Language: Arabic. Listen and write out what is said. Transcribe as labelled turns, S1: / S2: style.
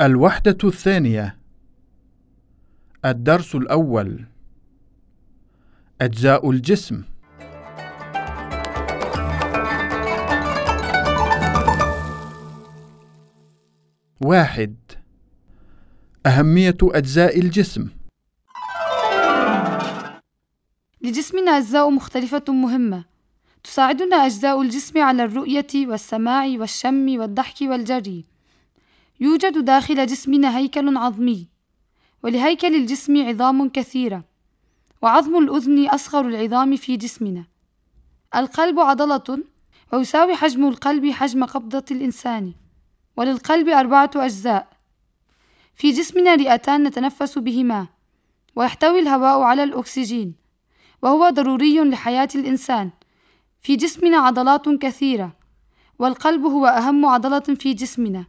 S1: الوحدة الثانية. الدرس الأول. أجزاء الجسم. واحد. أهمية أجزاء الجسم.
S2: لجسمنا أجزاء مختلفة مهمة. تساعدنا أجزاء الجسم على الرؤية والسماع والشم والضحك والجري. يوجد داخل جسمنا هيكل عظمي ولهيكل الجسم عظام كثيرة وعظم الأذن أصغر العظام في جسمنا. القلب عضلة ويساوي حجم القلب حجم قبضة الإنسان وللقلب أربعة أجزاء. في جسمنا رئتان نتنفس بهما ويحتوي الهواء على الأكسجين وهو ضروري لحياة الإنسان. في جسمنا عضلات كثيرة والقلب هو أهم عضلة في جسمنا.